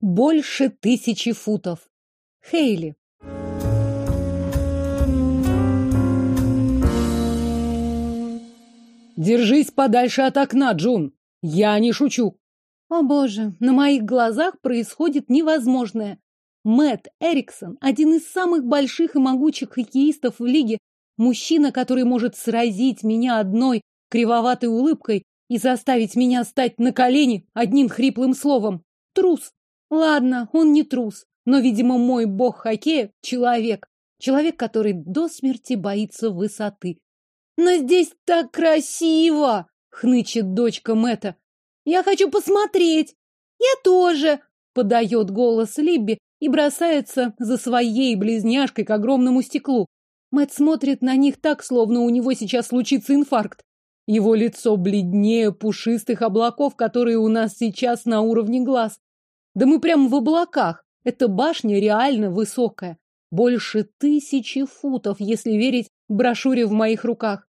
Больше тысячи футов. Хейли. Держись подальше от окна, Джун. Я не шучу. О боже, на моих глазах происходит невозможное. Мэтт Эриксон, один из самых больших и могучих хоккеистов в лиге, мужчина, который может сразить меня одной кривоватой улыбкой и заставить меня стать на колени одним хриплым словом. Трус. Ладно, он не трус, но, видимо, мой бог хоккея — человек. Человек, который до смерти боится высоты. Но здесь так красиво, хнычет дочка Мэтта. Я хочу посмотреть. Я тоже, подает голос Либби и бросается за своей близняшкой к огромному стеклу. Мэт смотрит на них так, словно у него сейчас случится инфаркт. Его лицо бледнее пушистых облаков, которые у нас сейчас на уровне глаз. Да мы прямо в облаках. Эта башня реально высокая. Больше тысячи футов, если верить брошюре в моих руках.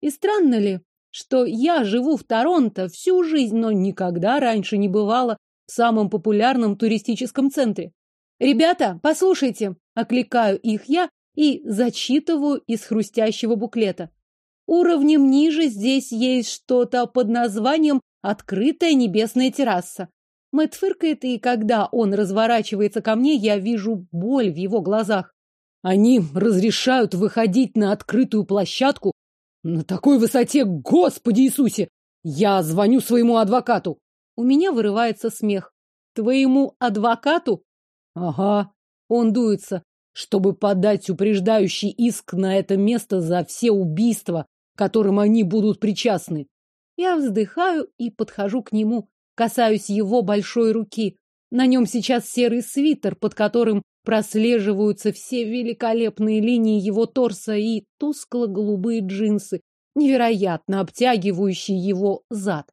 И странно ли, что я живу в Торонто всю жизнь, но никогда раньше не бывала в самом популярном туристическом центре. Ребята, послушайте, окликаю их я и зачитываю из хрустящего буклета. Уровнем ниже здесь есть что-то под названием «Открытая небесная терраса». Мэтт фыркает, и когда он разворачивается ко мне, я вижу боль в его глазах. Они разрешают выходить на открытую площадку на такой высоте, Господи Иисусе! Я звоню своему адвокату. У меня вырывается смех. Твоему адвокату? Ага. Он дуется, чтобы подать упреждающий иск на это место за все убийства, которым они будут причастны. Я вздыхаю и подхожу к нему, касаюсь его большой руки. На нем сейчас серый свитер, под которым Прослеживаются все великолепные линии его торса и тускло-голубые джинсы, невероятно обтягивающие его зад.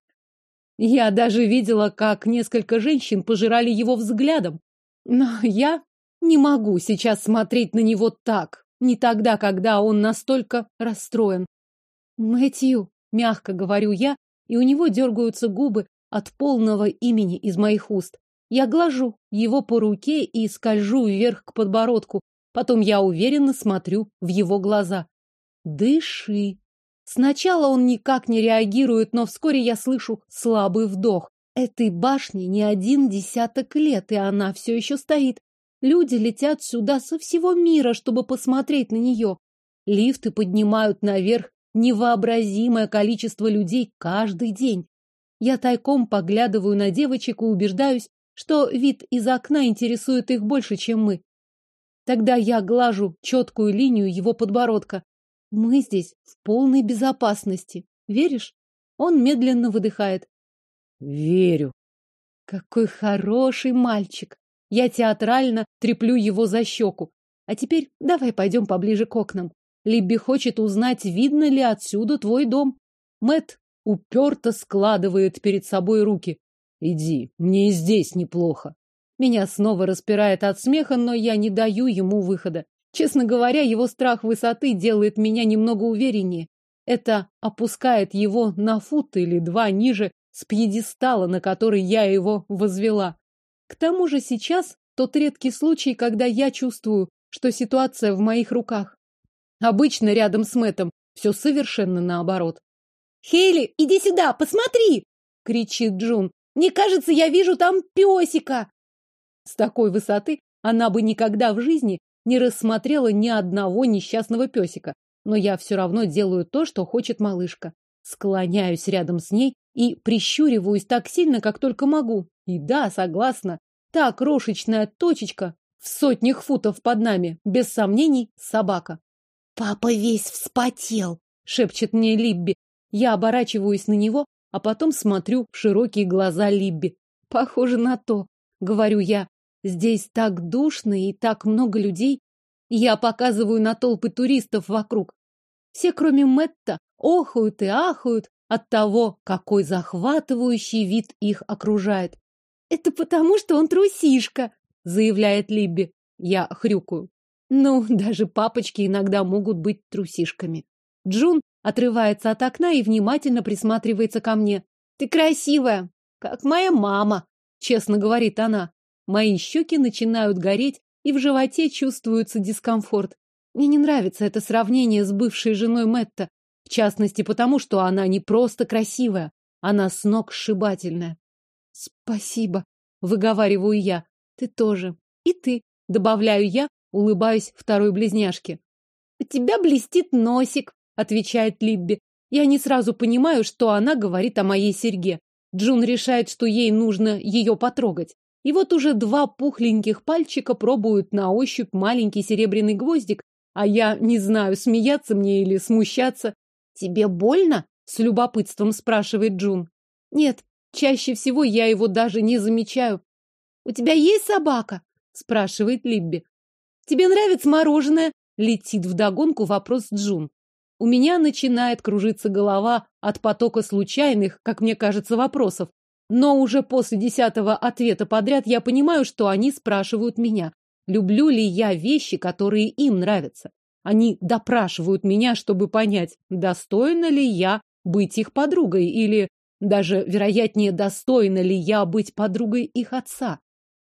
Я даже видела, как несколько женщин пожирали его взглядом. Но я не могу сейчас смотреть на него так, не тогда, когда он настолько расстроен. Мэтью, мягко говорю я, и у него дергаются губы от полного имени из моих уст. Я глажу его по руке и скольжу вверх к подбородку. Потом я уверенно смотрю в его глаза. Дыши. Сначала он никак не реагирует, но вскоре я слышу слабый вдох. Этой башне не один десяток лет, и она все еще стоит. Люди летят сюда со всего мира, чтобы посмотреть на нее. Лифты поднимают наверх невообразимое количество людей каждый день. Я тайком поглядываю на девочек и убеждаюсь, что вид из окна интересует их больше, чем мы. Тогда я глажу четкую линию его подбородка. Мы здесь в полной безопасности. Веришь? Он медленно выдыхает. Верю. Какой хороший мальчик. Я театрально треплю его за щеку. А теперь давай пойдем поближе к окнам. Либби хочет узнать, видно ли отсюда твой дом. Мэт уперто складывает перед собой руки. Иди, мне и здесь неплохо. Меня снова распирает от смеха, но я не даю ему выхода. Честно говоря, его страх высоты делает меня немного увереннее. Это опускает его на фут или два ниже с пьедестала, на который я его возвела. К тому же сейчас тот редкий случай, когда я чувствую, что ситуация в моих руках. Обычно рядом с Мэтом все совершенно наоборот. «Хейли, иди сюда, посмотри!» — кричит Джун. Мне кажется, я вижу там песика. С такой высоты она бы никогда в жизни не рассмотрела ни одного несчастного песика. Но я все равно делаю то, что хочет малышка. Склоняюсь рядом с ней и прищуриваюсь так сильно, как только могу. И да, согласна, та крошечная точечка в сотнях футов под нами, без сомнений, собака. «Папа весь вспотел», — шепчет мне Либби. Я оборачиваюсь на него, а потом смотрю в широкие глаза Либби. Похоже на то, говорю я. Здесь так душно и так много людей. Я показываю на толпы туристов вокруг. Все, кроме Мэтта, охают и ахают от того, какой захватывающий вид их окружает. Это потому, что он трусишка, заявляет Либби. Я хрюкаю. Ну, даже папочки иногда могут быть трусишками. Джун отрывается от окна и внимательно присматривается ко мне. Ты красивая, как моя мама, честно говорит она. Мои щеки начинают гореть, и в животе чувствуется дискомфорт. Мне не нравится это сравнение с бывшей женой Мэтта, в частности потому, что она не просто красивая, она с ног сшибательная. Спасибо, выговариваю я. Ты тоже. И ты, добавляю я, улыбаюсь второй близняшке. У тебя блестит носик, отвечает Либби. Я не сразу понимаю, что она говорит о моей серьге. Джун решает, что ей нужно ее потрогать. И вот уже два пухленьких пальчика пробуют на ощупь маленький серебряный гвоздик, а я не знаю, смеяться мне или смущаться. Тебе больно? С любопытством спрашивает Джун. Нет, чаще всего я его даже не замечаю. У тебя есть собака? Спрашивает Либби. Тебе нравится мороженое? Летит вдогонку вопрос Джун. У меня начинает кружиться голова от потока случайных, как мне кажется, вопросов. Но уже после десятого ответа подряд я понимаю, что они спрашивают меня, люблю ли я вещи, которые им нравятся. Они допрашивают меня, чтобы понять, достойна ли я быть их подругой или, даже вероятнее, достойна ли я быть подругой их отца.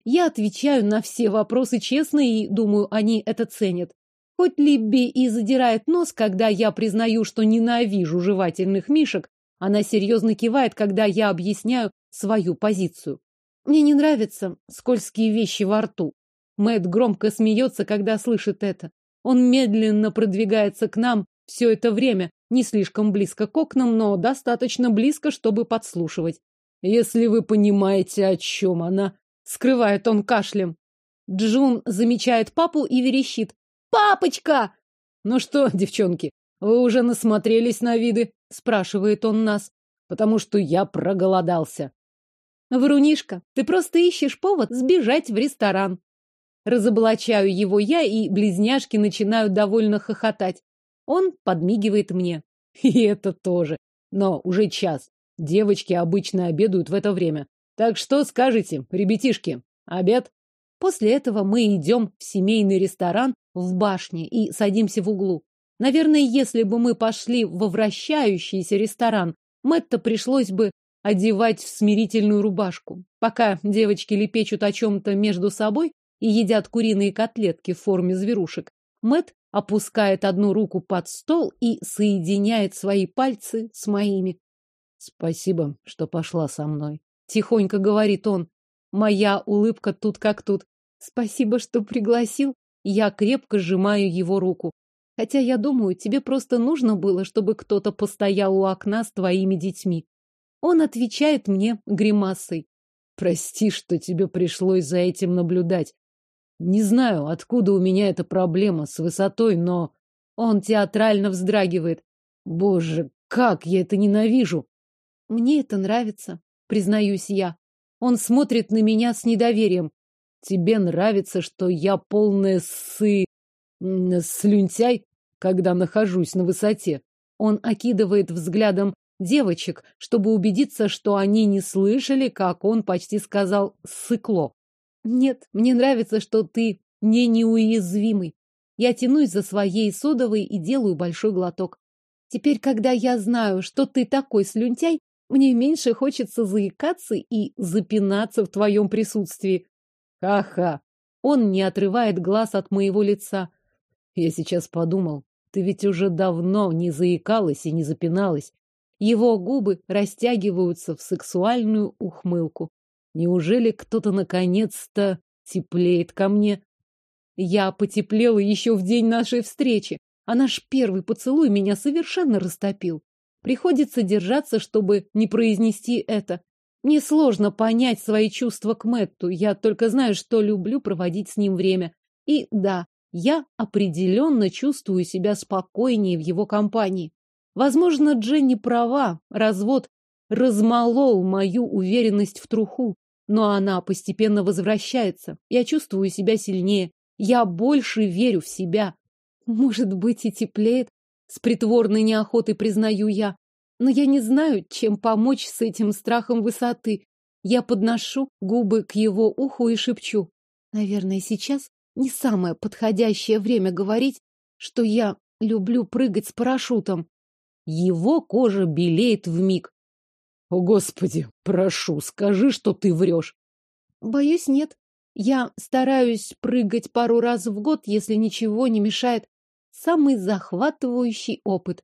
Я отвечаю на все вопросы честно и думаю, они это ценят. Хоть Либби и задирает нос, когда я признаю, что ненавижу жевательных мишек, она серьезно кивает, когда я объясняю свою позицию. Мне не нравятся скользкие вещи во рту. Мэт громко смеется, когда слышит это. Он медленно продвигается к нам все это время, не слишком близко к окнам, но достаточно близко, чтобы подслушивать. Если вы понимаете, о чем она, скрывает он кашлем. Джун замечает папу и верещит. «Папочка!» «Ну что, девчонки, вы уже насмотрелись на виды?» спрашивает он нас. «Потому что я проголодался». «Врунишка, ты просто ищешь повод сбежать в ресторан». Разоблачаю его я, и близняшки начинают довольно хохотать. Он подмигивает мне. И это тоже. Но уже час. Девочки обычно обедают в это время. Так что скажете, ребятишки, обед? После этого мы идем в семейный ресторан в башне и садимся в углу. Наверное, если бы мы пошли во вращающийся ресторан, Мэтта пришлось бы одевать в смирительную рубашку. Пока девочки лепечут о чем-то между собой и едят куриные котлетки в форме зверушек, Мэт опускает одну руку под стол и соединяет свои пальцы с моими. Спасибо, что пошла со мной. Тихонько говорит он. Моя улыбка тут как тут. Спасибо, что пригласил. Я крепко сжимаю его руку. Хотя я думаю, тебе просто нужно было, чтобы кто-то постоял у окна с твоими детьми. Он отвечает мне гримасой. Прости, что тебе пришлось за этим наблюдать. Не знаю, откуда у меня эта проблема с высотой, но... Он театрально вздрагивает. Боже, как я это ненавижу! Мне это нравится, признаюсь я. Он смотрит на меня с недоверием. Тебе нравится, что я полная сы... слюнтяй, когда нахожусь на высоте? Он окидывает взглядом девочек, чтобы убедиться, что они не слышали, как он почти сказал «сыкло». Нет, мне нравится, что ты не неуязвимый. Я тянусь за своей содовой и делаю большой глоток. Теперь, когда я знаю, что ты такой слюнтяй, мне меньше хочется заикаться и запинаться в твоем присутствии. Ха-ха. Он не отрывает глаз от моего лица. Я сейчас подумал, ты ведь уже давно не заикалась и не запиналась. Его губы растягиваются в сексуальную ухмылку. Неужели кто-то наконец-то теплеет ко мне? Я потеплела еще в день нашей встречи, а наш первый поцелуй меня совершенно растопил. Приходится держаться, чтобы не произнести это. Мне сложно понять свои чувства к Мэтту, я только знаю, что люблю проводить с ним время. И да, я определенно чувствую себя спокойнее в его компании. Возможно, Дженни права, развод размолол мою уверенность в труху. Но она постепенно возвращается. Я чувствую себя сильнее. Я больше верю в себя. Может быть, и теплеет. С притворной неохотой признаю я. Но я не знаю, чем помочь с этим страхом высоты. Я подношу губы к его уху и шепчу. Наверное, сейчас не самое подходящее время говорить, что я люблю прыгать с парашютом. Его кожа белеет в миг. О, Господи, прошу, скажи, что ты врешь. Боюсь, нет. Я стараюсь прыгать пару раз в год, если ничего не мешает. Самый захватывающий опыт.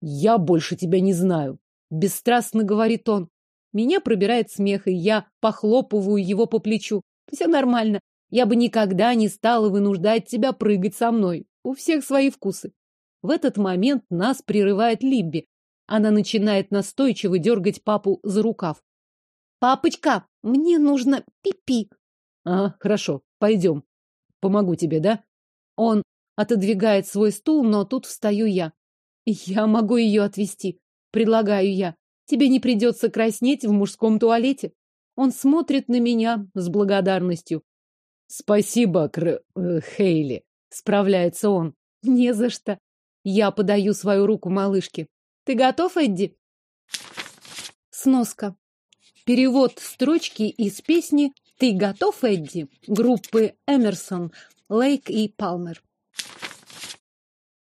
Я больше тебя не знаю, бесстрастно говорит он. Меня пробирает смех, и я похлопываю его по плечу. Все нормально. Я бы никогда не стала вынуждать тебя прыгать со мной. У всех свои вкусы. В этот момент нас прерывает Либби. Она начинает настойчиво дергать папу за рукав. Папочка, мне нужно пипи. -пи. А, хорошо, пойдем. Помогу тебе, да? Он отодвигает свой стул, но тут встаю я. Я могу ее отвезти, предлагаю я. Тебе не придется краснеть в мужском туалете. Он смотрит на меня с благодарностью. Спасибо, Кр... Э, Хейли. Справляется он. Не за что. Я подаю свою руку малышке. Ты готов, Эдди? Сноска. Перевод строчки из песни «Ты готов, Эдди?» группы Эмерсон, Лейк и Палмер.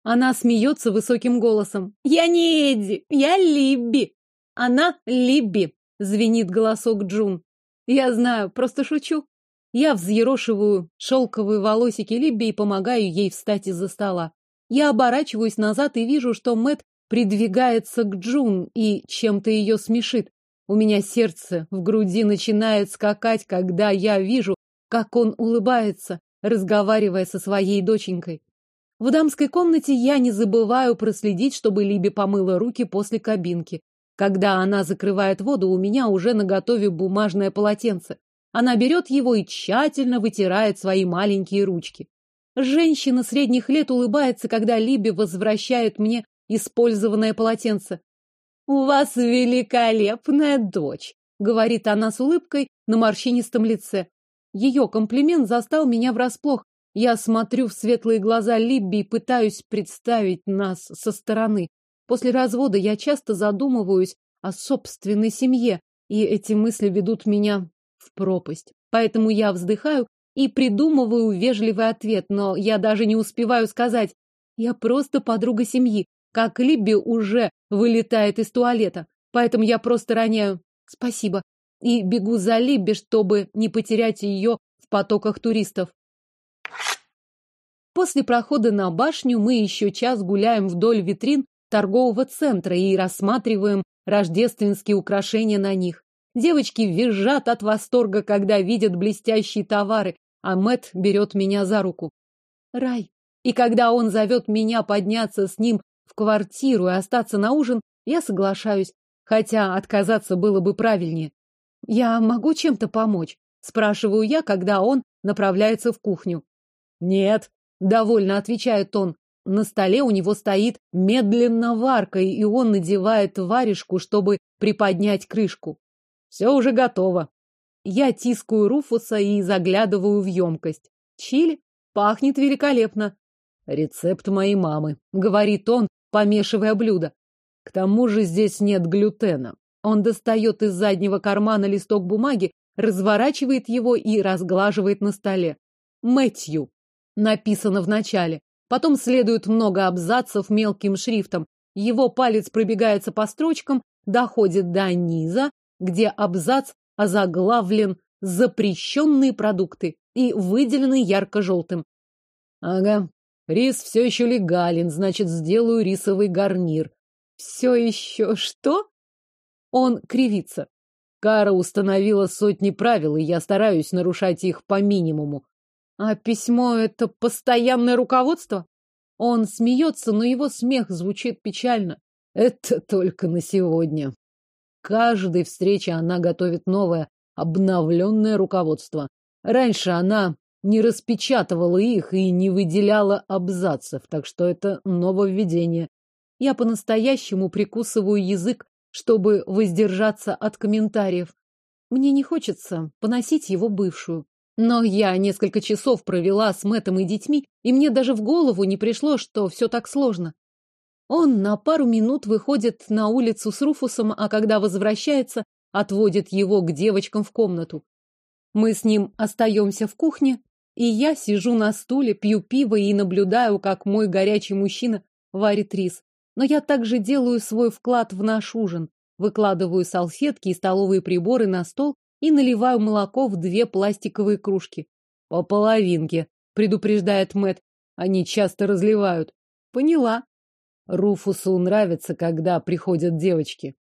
Она смеется высоким голосом. «Я не Эдди, я Либби!» «Она Либби!» — звенит голосок Джун. «Я знаю, просто шучу». Я взъерошиваю шелковые волосики Либби и помогаю ей встать из-за стола. Я оборачиваюсь назад и вижу, что Мэт придвигается к Джун и чем-то ее смешит. У меня сердце в груди начинает скакать, когда я вижу, как он улыбается, разговаривая со своей доченькой. В дамской комнате я не забываю проследить, чтобы Либи помыла руки после кабинки. Когда она закрывает воду, у меня уже наготове бумажное полотенце. Она берет его и тщательно вытирает свои маленькие ручки. Женщина средних лет улыбается, когда Либи возвращает мне использованное полотенце. «У вас великолепная дочь», — говорит она с улыбкой на морщинистом лице. Ее комплимент застал меня врасплох. Я смотрю в светлые глаза Либби и пытаюсь представить нас со стороны. После развода я часто задумываюсь о собственной семье, и эти мысли ведут меня в пропасть. Поэтому я вздыхаю и придумываю вежливый ответ, но я даже не успеваю сказать «я просто подруга семьи», как Либби уже вылетает из туалета. Поэтому я просто роняю «спасибо» и бегу за Либби, чтобы не потерять ее в потоках туристов. После прохода на башню мы еще час гуляем вдоль витрин торгового центра и рассматриваем рождественские украшения на них. Девочки визжат от восторга, когда видят блестящие товары, а Мэт берет меня за руку. Рай. И когда он зовет меня подняться с ним в квартиру и остаться на ужин, я соглашаюсь, хотя отказаться было бы правильнее. Я могу чем-то помочь? Спрашиваю я, когда он направляется в кухню. Нет, довольно отвечает он. На столе у него стоит медленно варка, и он надевает варежку, чтобы приподнять крышку. Все уже готово. Я тискаю Руфуса и заглядываю в емкость. Чили пахнет великолепно. Рецепт моей мамы, говорит он, помешивая блюдо. К тому же здесь нет глютена. Он достает из заднего кармана листок бумаги, разворачивает его и разглаживает на столе. Мэтью. Написано в начале. Потом следует много абзацев мелким шрифтом. Его палец пробегается по строчкам, доходит до низа, где абзац озаглавлен «Запрещенные продукты» и выделены ярко-желтым. Ага, рис все еще легален, значит, сделаю рисовый гарнир. Все еще что? Он кривится. Кара установила сотни правил, и я стараюсь нарушать их по минимуму. А письмо — это постоянное руководство? Он смеется, но его смех звучит печально. Это только на сегодня каждой встрече она готовит новое, обновленное руководство. Раньше она не распечатывала их и не выделяла абзацев, так что это нововведение. Я по-настоящему прикусываю язык, чтобы воздержаться от комментариев. Мне не хочется поносить его бывшую. Но я несколько часов провела с Мэттом и детьми, и мне даже в голову не пришло, что все так сложно. Он на пару минут выходит на улицу с Руфусом, а когда возвращается, отводит его к девочкам в комнату. Мы с ним остаемся в кухне, и я сижу на стуле, пью пиво и наблюдаю, как мой горячий мужчина варит рис. Но я также делаю свой вклад в наш ужин. Выкладываю салфетки и столовые приборы на стол и наливаю молоко в две пластиковые кружки. По половинке, предупреждает Мэт. Они часто разливают. Поняла. Руфусу нравится, когда приходят девочки.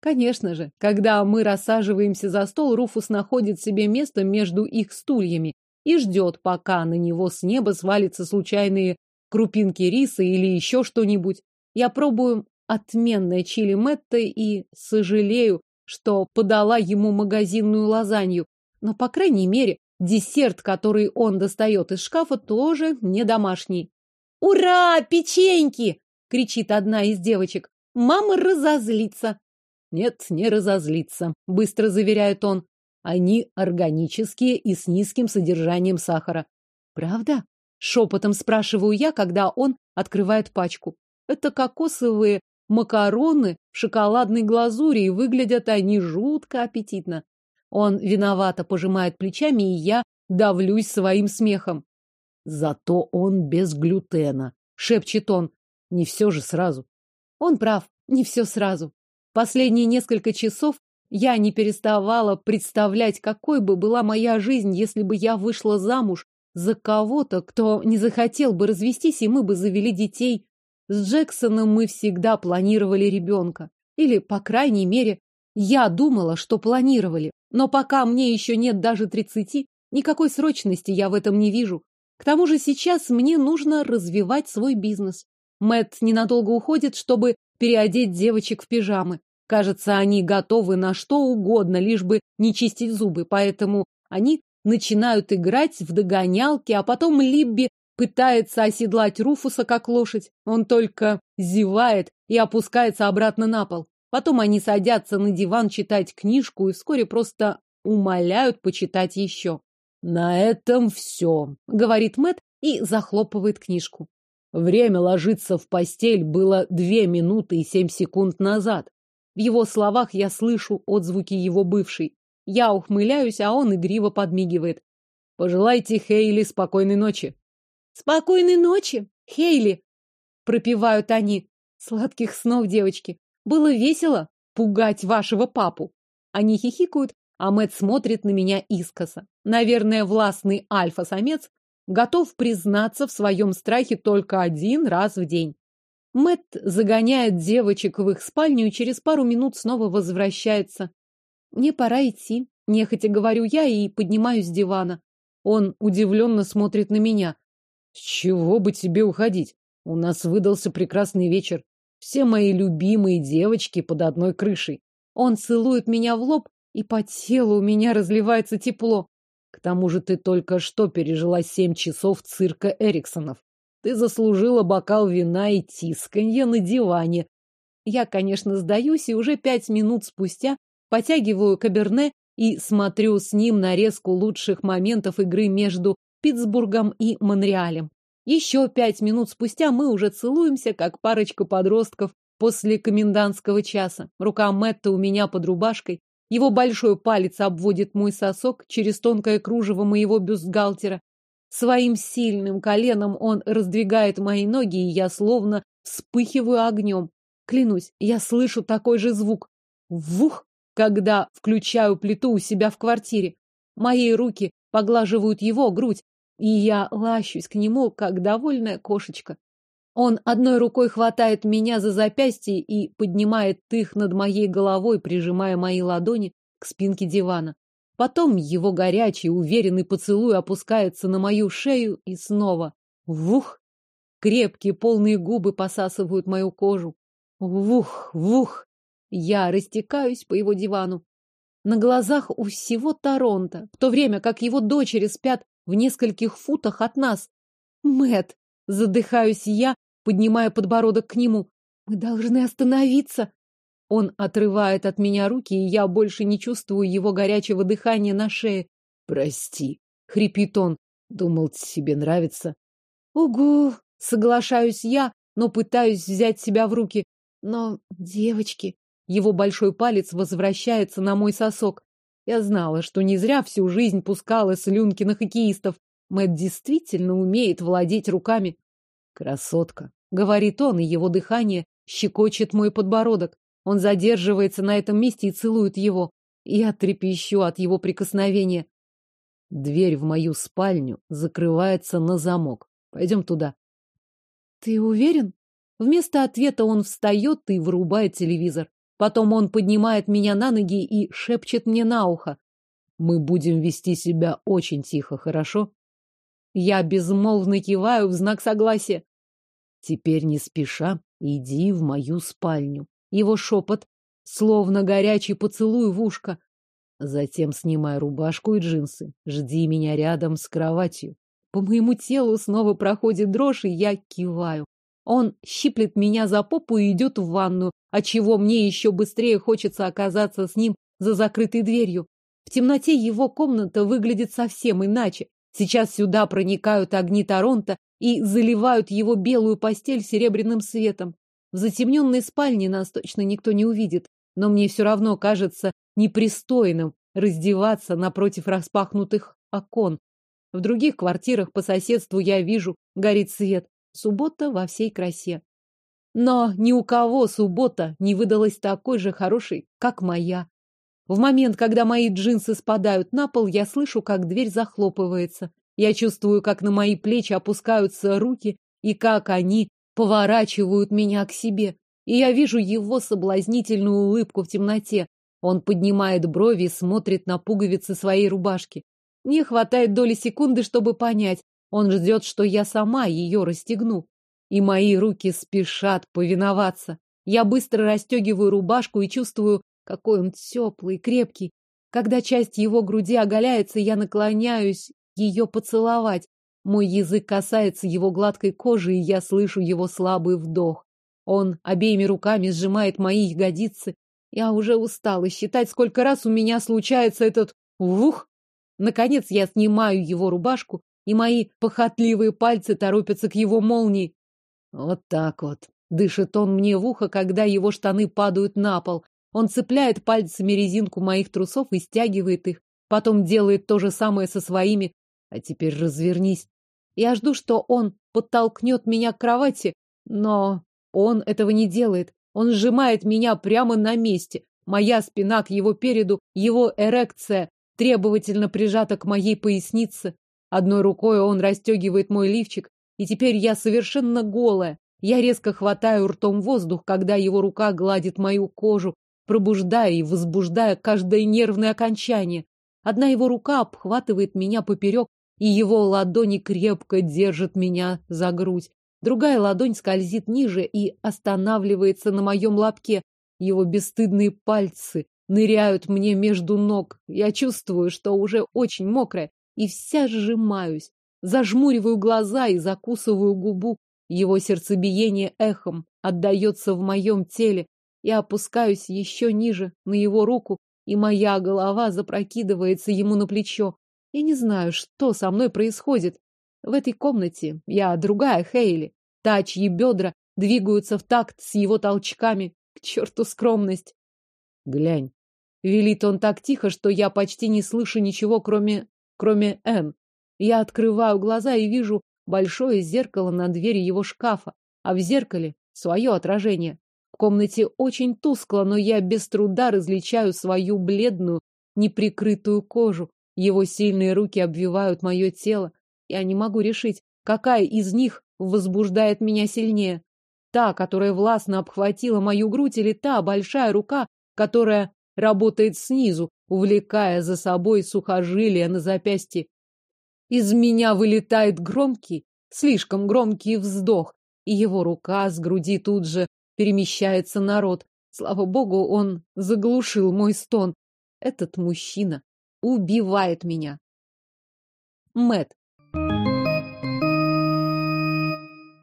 Конечно же, когда мы рассаживаемся за стол, Руфус находит себе место между их стульями и ждет, пока на него с неба свалятся случайные крупинки риса или еще что-нибудь. Я пробую отменное чили Мэтта и сожалею, что подала ему магазинную лазанью. Но, по крайней мере, десерт, который он достает из шкафа, тоже не домашний. «Ура! Печеньки!» — кричит одна из девочек. «Мама разозлится!» Нет, не разозлится, быстро заверяет он. Они органические и с низким содержанием сахара. Правда? Шепотом спрашиваю я, когда он открывает пачку. Это кокосовые макароны в шоколадной глазури, и выглядят они жутко аппетитно. Он виновато пожимает плечами, и я давлюсь своим смехом. Зато он без глютена, шепчет он. Не все же сразу. Он прав, не все сразу. Последние несколько часов я не переставала представлять, какой бы была моя жизнь, если бы я вышла замуж за кого-то, кто не захотел бы развестись, и мы бы завели детей. С Джексоном мы всегда планировали ребенка. Или, по крайней мере, я думала, что планировали. Но пока мне еще нет даже тридцати, никакой срочности я в этом не вижу. К тому же сейчас мне нужно развивать свой бизнес. Мэт ненадолго уходит, чтобы переодеть девочек в пижамы. Кажется, они готовы на что угодно, лишь бы не чистить зубы, поэтому они начинают играть в догонялки, а потом Либби пытается оседлать Руфуса как лошадь. Он только зевает и опускается обратно на пол. Потом они садятся на диван читать книжку и вскоре просто умоляют почитать еще. На этом все, говорит Мэт и захлопывает книжку. Время ложиться в постель было две минуты и семь секунд назад. В его словах я слышу отзвуки его бывшей. Я ухмыляюсь, а он игриво подмигивает. Пожелайте Хейли спокойной ночи. Спокойной ночи, Хейли, пропевают они. Сладких снов, девочки. Было весело пугать вашего папу. Они хихикают, а Мэт смотрит на меня искоса. Наверное, властный альфа-самец готов признаться в своем страхе только один раз в день. Мэт загоняет девочек в их спальню и через пару минут снова возвращается. Мне пора идти, нехотя говорю я и поднимаюсь с дивана. Он удивленно смотрит на меня. С чего бы тебе уходить? У нас выдался прекрасный вечер. Все мои любимые девочки под одной крышей. Он целует меня в лоб, и по телу у меня разливается тепло. К тому же ты только что пережила семь часов цирка Эриксонов. Ты заслужила бокал вина и тисканье на диване. Я, конечно, сдаюсь, и уже пять минут спустя потягиваю каберне и смотрю с ним нарезку лучших моментов игры между Питтсбургом и Монреалем. Еще пять минут спустя мы уже целуемся, как парочка подростков после комендантского часа. Рука Мэтта у меня под рубашкой, его большой палец обводит мой сосок через тонкое кружево моего бюстгальтера. Своим сильным коленом он раздвигает мои ноги, и я словно вспыхиваю огнем. Клянусь, я слышу такой же звук. Вух, когда включаю плиту у себя в квартире. Мои руки поглаживают его грудь, и я лащусь к нему, как довольная кошечка. Он одной рукой хватает меня за запястье и поднимает их над моей головой, прижимая мои ладони к спинке дивана. Потом его горячий, уверенный поцелуй опускается на мою шею и снова. Вух! Крепкие, полные губы посасывают мою кожу. Вух! Вух! Я растекаюсь по его дивану. На глазах у всего Торонто, в то время как его дочери спят в нескольких футах от нас. Мэт, задыхаюсь я, поднимая подбородок к нему. Мы должны остановиться. Он отрывает от меня руки, и я больше не чувствую его горячего дыхания на шее. Прости, хрипит он. Думал, тебе нравится. Угу, соглашаюсь я, но пытаюсь взять себя в руки. Но, девочки, его большой палец возвращается на мой сосок. Я знала, что не зря всю жизнь пускала слюнки на хоккеистов. Мэтт действительно умеет владеть руками. Красотка, говорит он, и его дыхание щекочет мой подбородок. Он задерживается на этом месте и целует его. Я трепещу от его прикосновения. Дверь в мою спальню закрывается на замок. Пойдем туда. Ты уверен? Вместо ответа он встает и вырубает телевизор. Потом он поднимает меня на ноги и шепчет мне на ухо. Мы будем вести себя очень тихо, хорошо? Я безмолвно киваю в знак согласия. Теперь не спеша иди в мою спальню. Его шепот, словно горячий поцелуй в ушко. Затем снимай рубашку и джинсы. Жди меня рядом с кроватью. По моему телу снова проходит дрожь, и я киваю. Он щиплет меня за попу и идет в ванную, отчего мне еще быстрее хочется оказаться с ним за закрытой дверью. В темноте его комната выглядит совсем иначе. Сейчас сюда проникают огни Торонто и заливают его белую постель серебряным светом. В затемненной спальне нас точно никто не увидит, но мне все равно кажется непристойным раздеваться напротив распахнутых окон. В других квартирах по соседству я вижу, горит свет. Суббота во всей красе. Но ни у кого суббота не выдалась такой же хорошей, как моя. В момент, когда мои джинсы спадают на пол, я слышу, как дверь захлопывается. Я чувствую, как на мои плечи опускаются руки и как они поворачивают меня к себе. И я вижу его соблазнительную улыбку в темноте. Он поднимает брови и смотрит на пуговицы своей рубашки. Мне хватает доли секунды, чтобы понять. Он ждет, что я сама ее расстегну. И мои руки спешат повиноваться. Я быстро расстегиваю рубашку и чувствую, какой он теплый, крепкий. Когда часть его груди оголяется, я наклоняюсь ее поцеловать. Мой язык касается его гладкой кожи, и я слышу его слабый вдох. Он обеими руками сжимает мои ягодицы. Я уже устала считать, сколько раз у меня случается этот «вух». Наконец я снимаю его рубашку, и мои похотливые пальцы торопятся к его молнии. Вот так вот. Дышит он мне в ухо, когда его штаны падают на пол. Он цепляет пальцами резинку моих трусов и стягивает их. Потом делает то же самое со своими. А теперь развернись. Я жду, что он подтолкнет меня к кровати, но он этого не делает. Он сжимает меня прямо на месте. Моя спина к его переду, его эрекция требовательно прижата к моей пояснице. Одной рукой он расстегивает мой лифчик, и теперь я совершенно голая. Я резко хватаю ртом воздух, когда его рука гладит мою кожу, пробуждая и возбуждая каждое нервное окончание. Одна его рука обхватывает меня поперек, и его ладони крепко держат меня за грудь. Другая ладонь скользит ниже и останавливается на моем лобке. Его бесстыдные пальцы ныряют мне между ног. Я чувствую, что уже очень мокрая, и вся сжимаюсь. Зажмуриваю глаза и закусываю губу. Его сердцебиение эхом отдается в моем теле. Я опускаюсь еще ниже, на его руку, и моя голова запрокидывается ему на плечо. Я не знаю, что со мной происходит. В этой комнате я другая Хейли, та, чьи бедра двигаются в такт с его толчками. К черту скромность. Глянь. Велит он так тихо, что я почти не слышу ничего, кроме... кроме Н. Я открываю глаза и вижу большое зеркало на двери его шкафа, а в зеркале свое отражение. В комнате очень тускло, но я без труда различаю свою бледную, неприкрытую кожу. Его сильные руки обвивают мое тело. Я не могу решить, какая из них возбуждает меня сильнее. Та, которая властно обхватила мою грудь, или та большая рука, которая работает снизу, увлекая за собой сухожилия на запястье. Из меня вылетает громкий, слишком громкий вздох, и его рука с груди тут же перемещается на рот. Слава богу, он заглушил мой стон. Этот мужчина убивает меня. Мэт.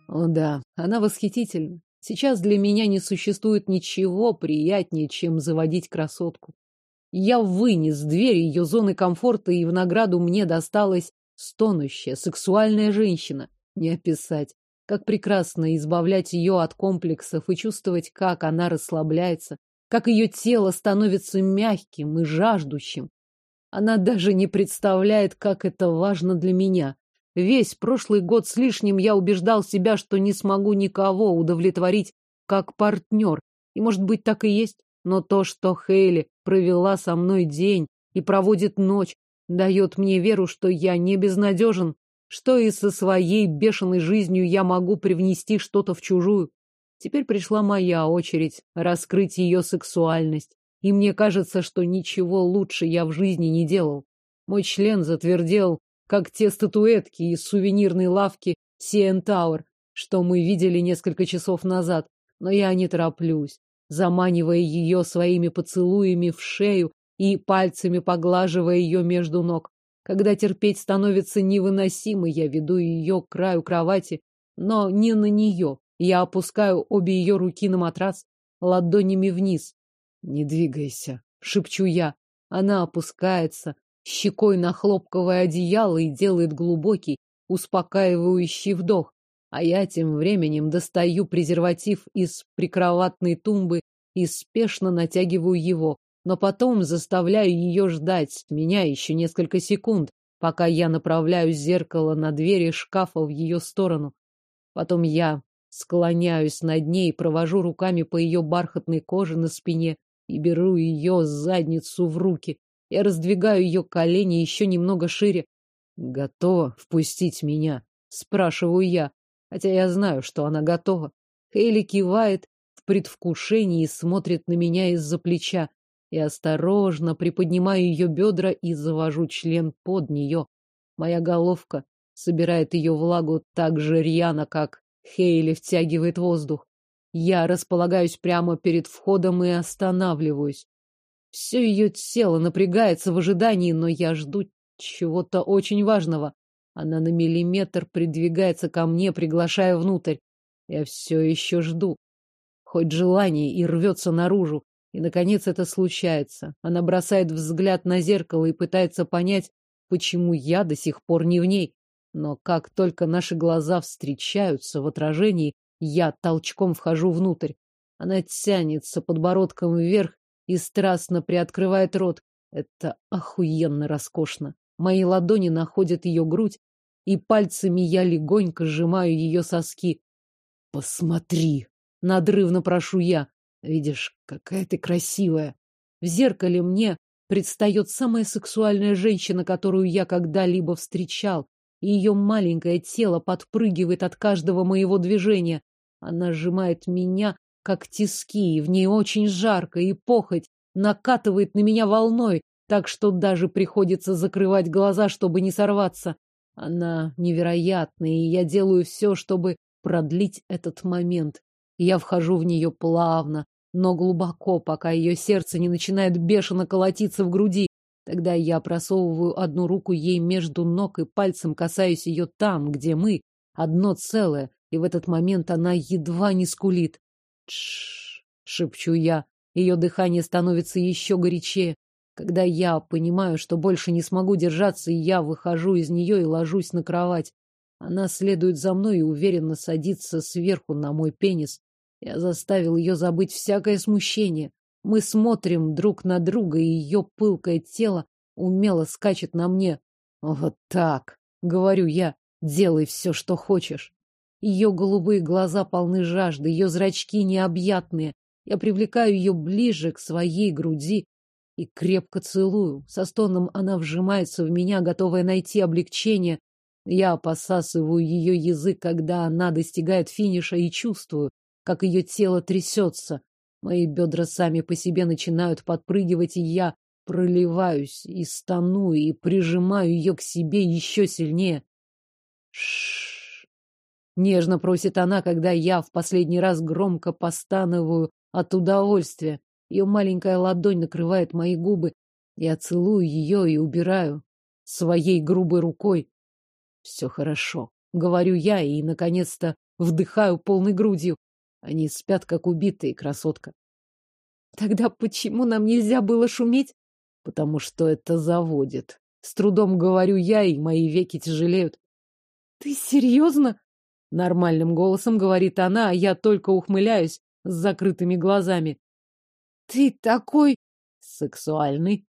О да, она восхитительна. Сейчас для меня не существует ничего приятнее, чем заводить красотку. Я вынес дверь ее зоны комфорта, и в награду мне досталась стонущая, сексуальная женщина. Не описать. Как прекрасно избавлять ее от комплексов и чувствовать, как она расслабляется, как ее тело становится мягким и жаждущим. Она даже не представляет, как это важно для меня. Весь прошлый год с лишним я убеждал себя, что не смогу никого удовлетворить как партнер. И, может быть, так и есть. Но то, что Хейли провела со мной день и проводит ночь, дает мне веру, что я не безнадежен, что и со своей бешеной жизнью я могу привнести что-то в чужую. Теперь пришла моя очередь раскрыть ее сексуальность, и мне кажется, что ничего лучше я в жизни не делал. Мой член затвердел, как те статуэтки из сувенирной лавки Сиэн Тауэр, что мы видели несколько часов назад, но я не тороплюсь, заманивая ее своими поцелуями в шею и пальцами поглаживая ее между ног. Когда терпеть становится невыносимо, я веду ее к краю кровати, но не на нее. Я опускаю обе ее руки на матрас, ладонями вниз. «Не двигайся», — шепчу я. Она опускается, щекой на хлопковое одеяло и делает глубокий, успокаивающий вдох. А я тем временем достаю презерватив из прикроватной тумбы и спешно натягиваю его, но потом заставляю ее ждать меня еще несколько секунд, пока я направляю зеркало на двери шкафа в ее сторону. Потом я склоняюсь над ней, провожу руками по ее бархатной коже на спине и беру ее задницу в руки. Я раздвигаю ее колени еще немного шире. «Готова впустить меня?» — спрашиваю я, хотя я знаю, что она готова. Хейли кивает в предвкушении и смотрит на меня из-за плеча и осторожно приподнимаю ее бедра и завожу член под нее. Моя головка собирает ее влагу так же рьяно, как Хейли втягивает воздух. Я располагаюсь прямо перед входом и останавливаюсь. Все ее тело напрягается в ожидании, но я жду чего-то очень важного. Она на миллиметр придвигается ко мне, приглашая внутрь. Я все еще жду. Хоть желание и рвется наружу, и, наконец, это случается. Она бросает взгляд на зеркало и пытается понять, почему я до сих пор не в ней. Но как только наши глаза встречаются в отражении, я толчком вхожу внутрь. Она тянется подбородком вверх и страстно приоткрывает рот. Это охуенно роскошно. Мои ладони находят ее грудь, и пальцами я легонько сжимаю ее соски. «Посмотри!» — надрывно прошу я. Видишь, какая ты красивая. В зеркале мне предстает самая сексуальная женщина, которую я когда-либо встречал, и ее маленькое тело подпрыгивает от каждого моего движения. Она сжимает меня, как тиски, и в ней очень жарко, и похоть накатывает на меня волной, так что даже приходится закрывать глаза, чтобы не сорваться. Она невероятная, и я делаю все, чтобы продлить этот момент. Я вхожу в нее плавно, но глубоко, пока ее сердце не начинает бешено колотиться в груди. Тогда я просовываю одну руку ей между ног и пальцем касаюсь ее там, где мы, одно целое, и в этот момент она едва не скулит. Тш, шепчу я. Ее дыхание становится еще горячее. Когда я понимаю, что больше не смогу держаться, я выхожу из нее и ложусь на кровать. Она следует за мной и уверенно садится сверху на мой пенис. Я заставил ее забыть всякое смущение. Мы смотрим друг на друга, и ее пылкое тело умело скачет на мне. Вот так, говорю я, делай все, что хочешь. Ее голубые глаза полны жажды, ее зрачки необъятные. Я привлекаю ее ближе к своей груди и крепко целую. Со стоном она вжимается в меня, готовая найти облегчение. Я посасываю ее язык, когда она достигает финиша, и чувствую, как ее тело трясется. Мои бедра сами по себе начинают подпрыгивать, и я проливаюсь и стану, и прижимаю ее к себе еще сильнее. Шш. Нежно просит она, когда я в последний раз громко постановую от удовольствия. Ее маленькая ладонь накрывает мои губы. Я целую ее и убираю своей грубой рукой. Все хорошо, говорю я и, наконец-то, вдыхаю полной грудью. Они спят, как убитые, красотка. Тогда почему нам нельзя было шуметь? Потому что это заводит. С трудом говорю я, и мои веки тяжелеют. Ты серьезно? Нормальным голосом говорит она, а я только ухмыляюсь с закрытыми глазами. Ты такой сексуальный,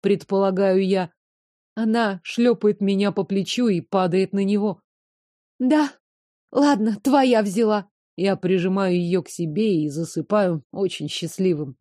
предполагаю я. Она шлепает меня по плечу и падает на него. Да, ладно, твоя взяла. Я прижимаю ее к себе и засыпаю очень счастливым.